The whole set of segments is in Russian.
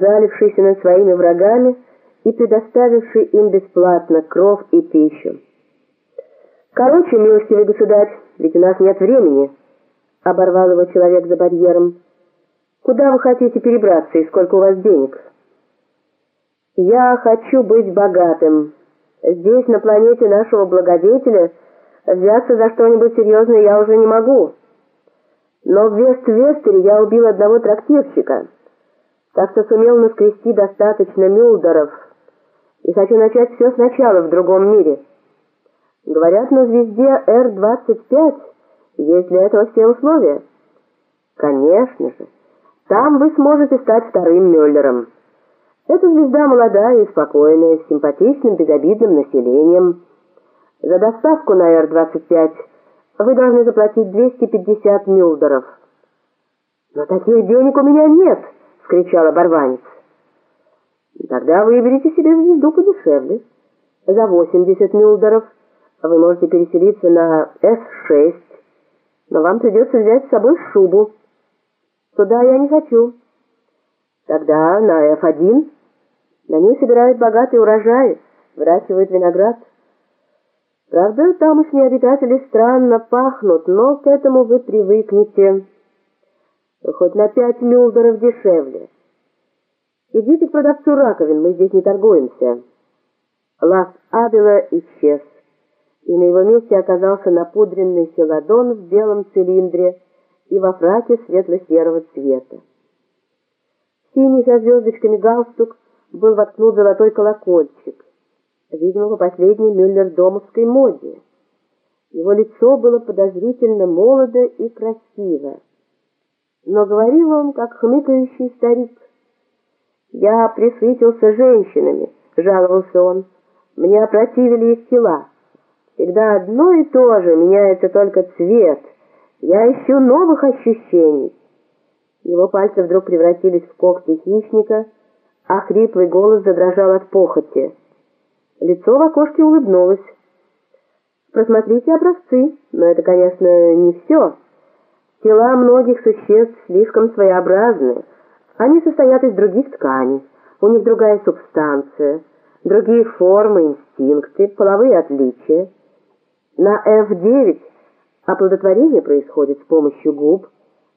сжалившийся над своими врагами и предоставивший им бесплатно кров и пищу. «Короче, милостивый государь, ведь у нас нет времени», — оборвал его человек за барьером. «Куда вы хотите перебраться и сколько у вас денег?» «Я хочу быть богатым. Здесь, на планете нашего благодетеля, взяться за что-нибудь серьезное я уже не могу. Но в Вест-Вестере я убил одного трактирщика, так что сумел наскрести достаточно мюлдеров, и хочу начать все сначала в другом мире». Говорят, на звезде Р-25 есть для этого все условия. Конечно же. Там вы сможете стать вторым Мюллером. Эта звезда молодая и спокойная, с симпатичным, безобидным населением. За доставку на Р-25 вы должны заплатить 250 мюлдеров. «Но таких денег у меня нет!» — скричал оборванец. «Тогда выберите себе звезду подешевле. За 80 мюлдеров — вы можете переселиться на С-6, но вам придется взять с собой шубу. Туда я не хочу. Тогда на F1. На ней собирают богатый урожай, выращивают виноград. Правда, тамошние обитатели странно пахнут, но к этому вы привыкнете. Хоть на пять мюлдеров дешевле. Идите к продавцу раковин, мы здесь не торгуемся. Лас Абела исчез и на его месте оказался напудренный селадон в белом цилиндре и во фраке светло-серого цвета. Синий со звездочками галстук был воткнут золотой колокольчик, видимо, по последней мюллер-домовской моде. Его лицо было подозрительно молодо и красиво, но говорил он, как хныкающий старик. «Я присытился женщинами», — жаловался он, — «мне опротивили их тела». Всегда одно и то же, меняется только цвет. Я ищу новых ощущений. Его пальцы вдруг превратились в когти хищника, а хриплый голос задрожал от похоти. Лицо в окошке улыбнулось. Просмотрите образцы, но это, конечно, не все. Тела многих существ слишком своеобразны. Они состоят из других тканей, у них другая субстанция, другие формы, инстинкты, половые отличия. На F9 оплодотворение происходит с помощью губ,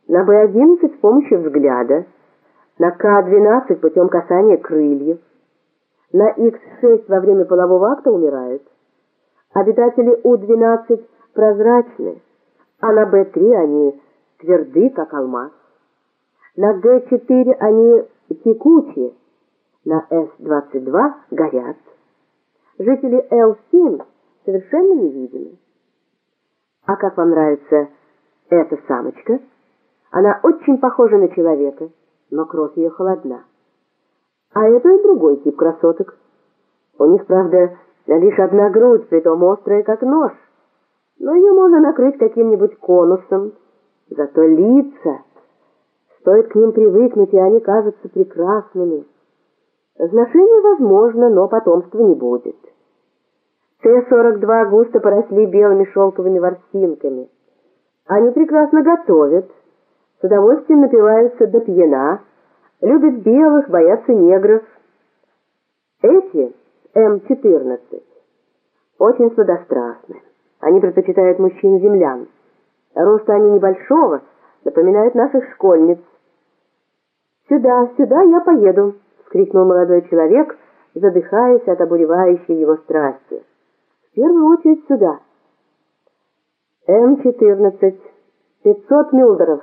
на B11 с помощью взгляда, на К12 путем касания крыльев, на X6 во время полового акта умирают. Обитатели У12 прозрачны, а на Б3 они тверды, как алмаз. На Г4 они текучие, на С22 горят. Жители Л7 совершенно невидимы. А как вам нравится эта самочка? Она очень похожа на человека, но кровь ее холодна. А это и другой тип красоток. У них, правда, лишь одна грудь, притом острая, как нож. Но ее можно накрыть каким-нибудь конусом. Зато лица... Стоит к ним привыкнуть, и они кажутся прекрасными. Зношение возможно, но потомства не будет. Т-42 густо поросли белыми шелковыми ворсинками. Они прекрасно готовят, с удовольствием напиваются до пьяна, любят белых, боятся негров. Эти, М-14, очень сладострастны. Они предпочитают мужчин-землян. Роста они небольшого, напоминают наших школьниц. «Сюда, сюда я поеду!» — вскрикнул молодой человек, задыхаясь от обуревающей его страсти. В первую очередь сюда. М-14. 500 милдеров.